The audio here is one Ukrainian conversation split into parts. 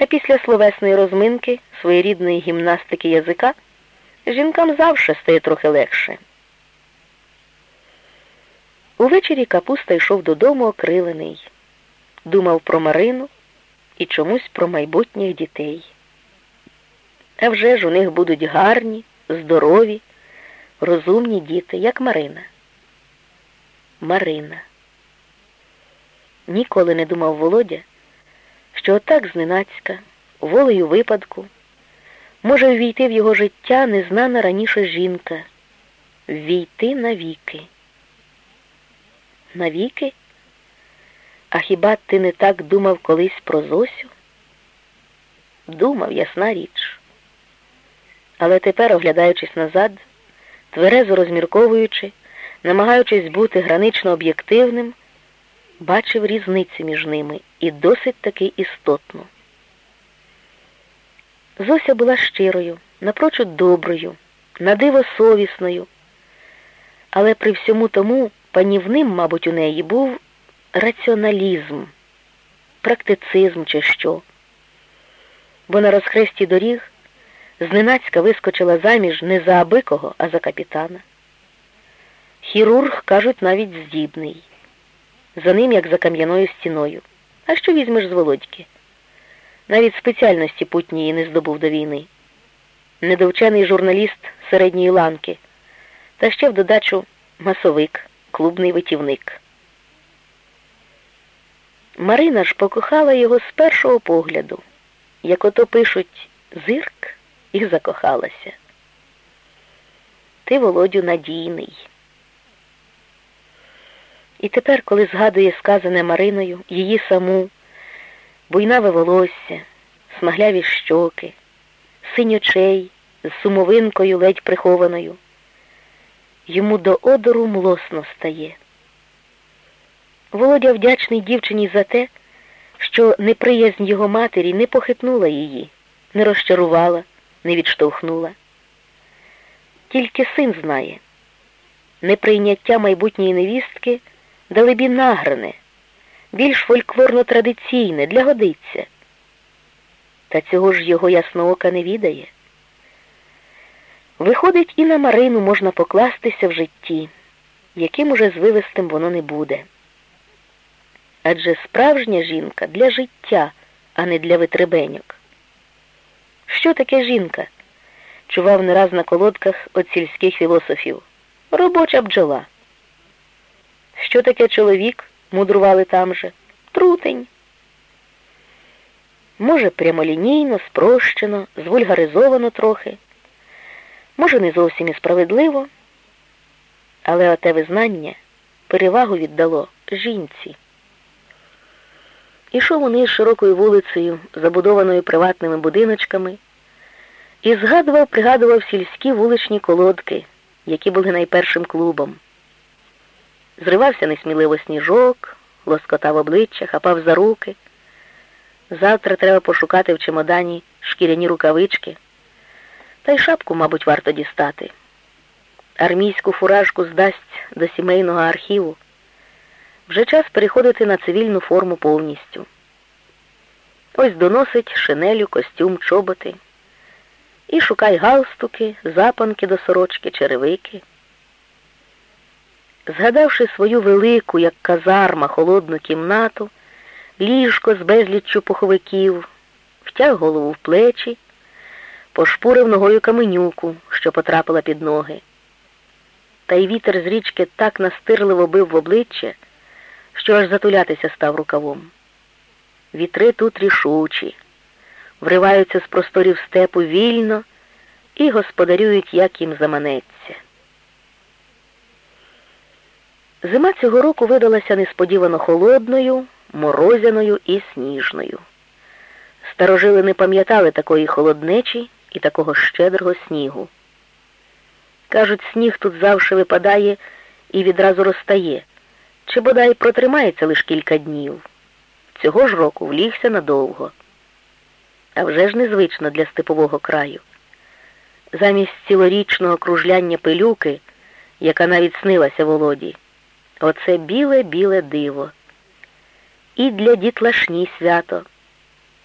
А після словесної розминки, своєрідної гімнастики язика, жінкам завжди стає трохи легше. Увечері капуста йшов додому окрилений, думав про Марину і чомусь про майбутніх дітей. А вже ж у них будуть гарні, здорові, розумні діти, як Марина. Марина. Ніколи не думав Володя, що отак зненацька, волею випадку, може ввійти в його життя незнана раніше жінка, ввійти навіки. Навіки? А хіба ти не так думав колись про Зосю? Думав, ясна річ. Але тепер, оглядаючись назад, тверезо розмірковуючи, намагаючись бути гранично об'єктивним, бачив різниці між ними і досить таки істотну. Зося була щирою, напрочуд доброю, надиво совісною, але при всьому тому панівним, мабуть, у неї був раціоналізм, практицизм чи що. Бо на розхресті доріг зненацька вискочила заміж не за абикого, а за капітана. Хірург, кажуть, навіть здібний. За ним, як за кам'яною стіною. А що візьмеш з Володьки? Навіть спеціальності путньої не здобув до війни. Недовчений журналіст середньої ланки, та ще в додачу масовик, клубний витівник. Марина ж покохала його з першого погляду, як ото пишуть зирк і закохалася. Ти, Володю, надійний. І тепер, коли згадує сказане Мариною, її саму, буйнаве волосся, смагляві щоки, синь очей з сумовинкою ледь прихованою, йому до одору млосно стає. Володя вдячний дівчині за те, що неприязнь його матері не похитнула її, не розчарувала, не відштовхнула. Тільки син знає, неприйняття майбутньої невістки далебі награне, більш фольклорно-традиційне, для годиться. Та цього ж його ясноока не відає. Виходить, і на Марину можна покластися в житті, яким уже звивистим воно не буде. Адже справжня жінка для життя, а не для витребеньок. Що таке жінка? Чував не раз на колодках от сільських філософів. Робоча бджола. Що таке чоловік? мудрували там же. Трутень. Може, прямолінійно, спрощено, звульгаризовано трохи, може, не зовсім і справедливо, але оте визнання перевагу віддало жінці. Ішов униз широкою вулицею, забудованою приватними будиночками, і згадував, пригадував сільські вуличні колодки, які були найпершим клубом. Зривався несміливо сніжок, лоскотав обличчя, хапав за руки. Завтра треба пошукати в чемодані шкіряні рукавички. Та й шапку, мабуть, варто дістати. Армійську фуражку здасть до сімейного архіву. Вже час переходити на цивільну форму повністю. Ось доносить шинелю, костюм, чоботи. І шукай галстуки, запанки до сорочки, черевики. Згадавши свою велику, як казарма, холодну кімнату, ліжко з безліччю пуховиків, втяг голову в плечі, пошпурив ногою каменюку, що потрапила під ноги. Та й вітер з річки так настирливо бив в обличчя, що аж затулятися став рукавом. Вітри тут рішучі, вриваються з просторів степу вільно і господарюють, як їм заманеться. Зима цього року видалася несподівано холодною, морозяною і сніжною. Старожили не пам'ятали такої холоднечі і такого щедрого снігу. Кажуть, сніг тут завжди випадає і відразу розтає, чи бодай протримається лише кілька днів. Цього ж року влігся надовго. А вже ж незвично для степового краю. Замість цілорічного кружляння пилюки, яка навіть снилася Володі, оце біле-біле диво. І для дітлашні свято,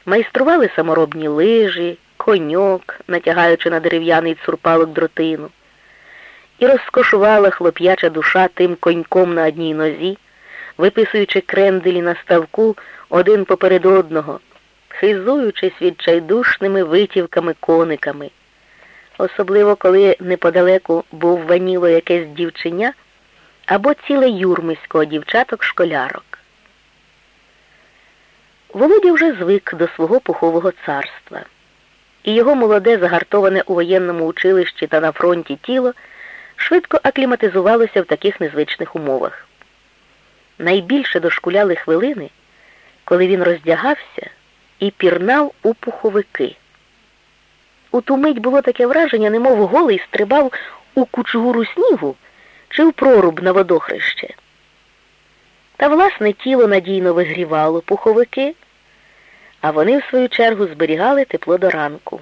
Майстрували саморобні лижі, коньок, натягаючи на дерев'яний цурпалок дротину, і розкошувала хлоп'яча душа тим коньком на одній нозі, виписуючи кренделі на ставку один поперед одного, хизуючись відчайдушними витівками-кониками. Особливо, коли неподалеку був ваніло якесь дівчиня або ціле юрмисько дівчаток-школярок. Володя вже звик до свого пухового царства, і його молоде, загартоване у воєнному училищі та на фронті тіло швидко акліматизувалося в таких незвичних умовах. Найбільше дошкуляли хвилини, коли він роздягався і пірнав у пуховики. У ту мить було таке враження, немов голий стрибав у кучугуру снігу чи в проруб на водохреще. Та власне тіло надійно вигрівало пуховики, а вони, в свою чергу, зберігали тепло до ранку.